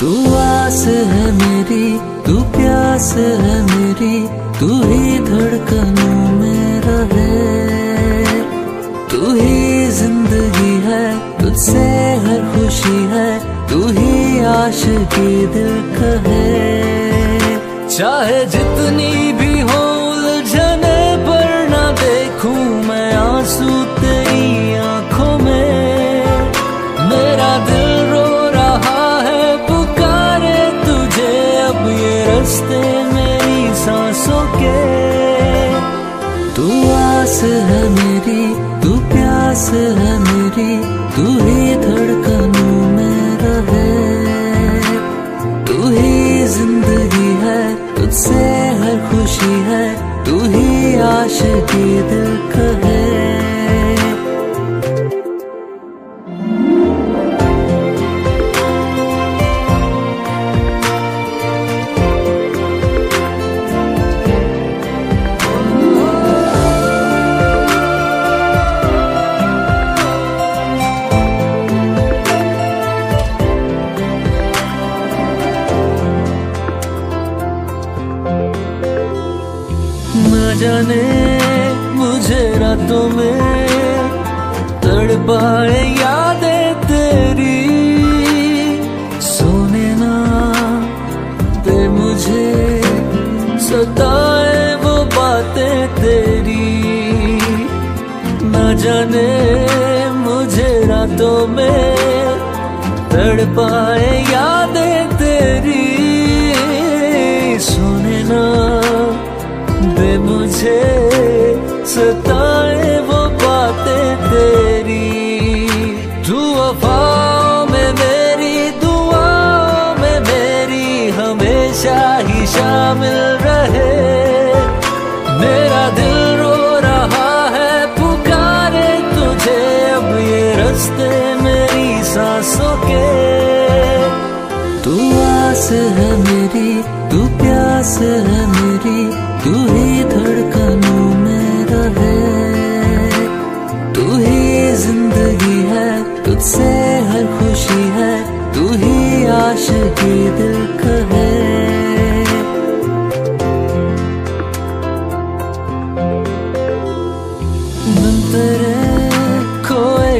तू आस है मेरी, तू प्यास है मेरी, तू ही धड़कनों में रहे। तू ही ज़िंदगी है, तुझसे हर खुशी है, तू ही आश की दिल कहे। चाहे जितनी भी हो रस्ते मेरी सांसों के। तू आस है मेरी, तू प्यास है मेरी, तू ही धड़कनों में रहे। तू ही ज़िंदगी है, तुझसे हर खुशी है, तू ही आशिकी दिल कहे जाने मुझे रातों में तड़पाए यादें तेरी। सोने ना दे मुझे, सताए वो बातें तेरी। न जाने मुझे रातों में तड़पाए यादें सताए वो बातें तेरी। तू में मेरी दुआओं में मेरी, हमेशा ही शामिल रहे। मेरा दिल रो रहा है, पुकारे तुझे, अब ये रस्ते मेरी सांसों के। तू आस है मेरी, तू प्यास है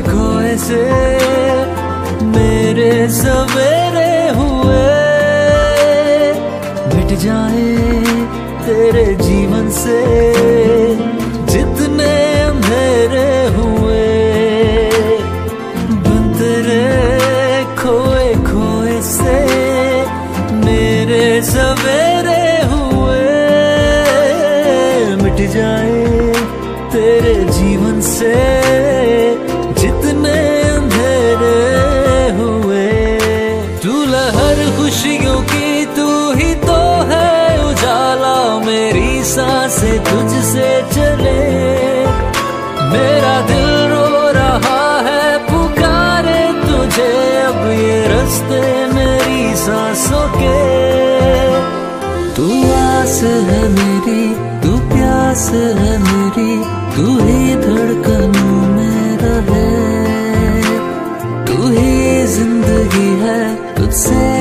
खोए से मेरे सवेरे हुए। मिट जाए तेरे जीवन से जितने अंधेरे हुए। बन तेरे खोए खोए से मेरे सवेरे हुए। मिट जाए तेरे जीवन से लहर खुशियों की तू ही तो है उजाला, मेरी साँसें तुझसे चले। मेरा दिल रो रहा है, पुकारे तुझे, अब ये रस्ते मेरी सांसों के। तू आस है मेरी, तू प्यास है मेरी, तू ही धड़कनों रहे